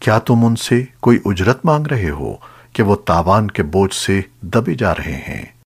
کیا تم ان سے کوئی اجرت مانگ رہے ہو کہ وہ تاوان کے بوجھ سے دبے جا رہے ہیں؟